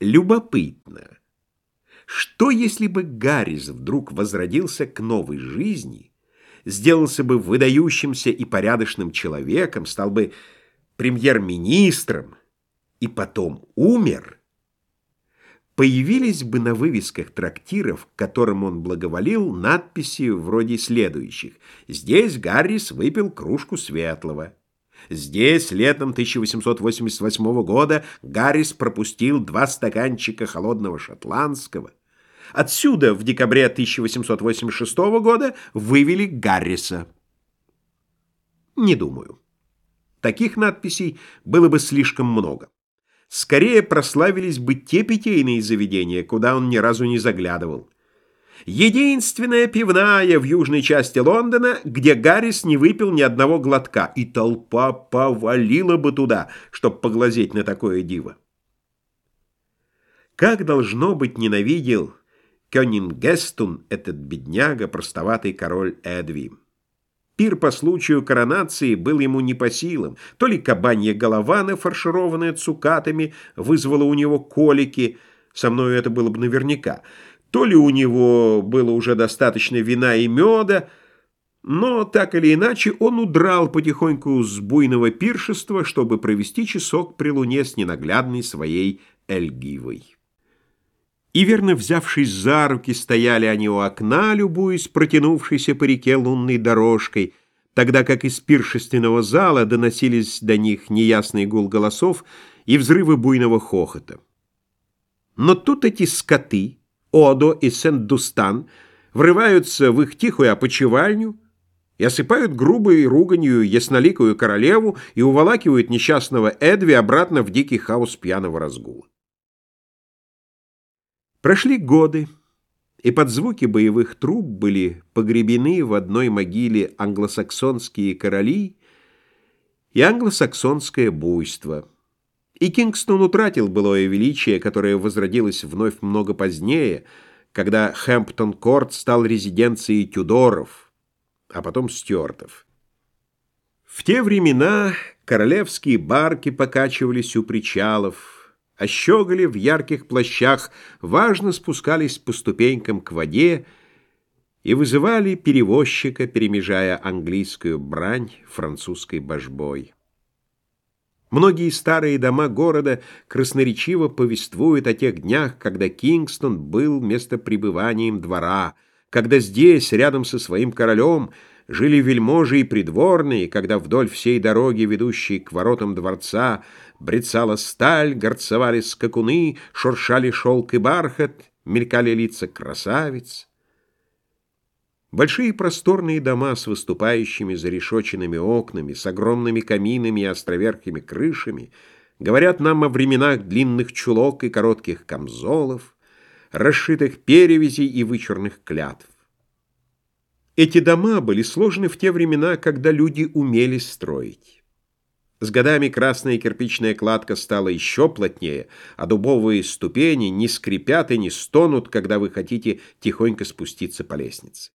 Любопытно, что если бы Гаррис вдруг возродился к новой жизни, сделался бы выдающимся и порядочным человеком, стал бы премьер-министром и потом умер, появились бы на вывесках трактиров, которым он благоволил, надписи вроде следующих. «Здесь Гаррис выпил кружку светлого». Здесь летом 1888 года Гаррис пропустил два стаканчика холодного шотландского. Отсюда в декабре 1886 года вывели Гарриса. Не думаю. Таких надписей было бы слишком много. Скорее прославились бы те питейные заведения, куда он ни разу не заглядывал. Единственная пивная в южной части Лондона, где Гаррис не выпил ни одного глотка, и толпа повалила бы туда, чтобы поглазеть на такое диво. Как должно быть ненавидел Кёнингестун этот бедняга, простоватый король Эдви. Пир по случаю коронации был ему не по силам. То ли кабанья голова, нафаршированная цукатами, вызвала у него колики, со мною это было бы наверняка, то ли у него было уже достаточно вина и меда, но так или иначе он удрал потихоньку с буйного пиршества, чтобы провести часок при луне с ненаглядной своей Эльгивой. И верно взявшись за руки, стояли они у окна, любуясь протянувшейся по реке лунной дорожкой, тогда как из пиршественного зала доносились до них неясный гул голосов и взрывы буйного хохота. Но тут эти скоты, Одо и Сент-Дустан, врываются в их тихую опочивальню и осыпают грубой руганью ясноликую королеву и уволакивают несчастного Эдви обратно в дикий хаос пьяного разгула. Прошли годы, и под звуки боевых труб были погребены в одной могиле англосаксонские короли и англосаксонское буйство. И Кингстон утратил былое величие, которое возродилось вновь много позднее, когда Хэмптон-Корт стал резиденцией Тюдоров, а потом Стюартов. В те времена королевские барки покачивались у причалов, а щеголи в ярких плащах важно спускались по ступенькам к воде и вызывали перевозчика, перемежая английскую брань французской божбой. Многие старые дома города красноречиво повествуют о тех днях, когда Кингстон был местопребыванием двора, когда здесь, рядом со своим королем, жили вельможи и придворные, когда вдоль всей дороги, ведущей к воротам дворца, брецала сталь, горцевали скакуны, шуршали шелк и бархат, мелькали лица красавиц. Большие просторные дома с выступающими зарешоченными окнами, с огромными каминами и островерхими крышами говорят нам о временах длинных чулок и коротких камзолов, расшитых перевязей и вычурных клятв. Эти дома были сложены в те времена, когда люди умели строить. С годами красная кирпичная кладка стала еще плотнее, а дубовые ступени не скрипят и не стонут, когда вы хотите тихонько спуститься по лестнице.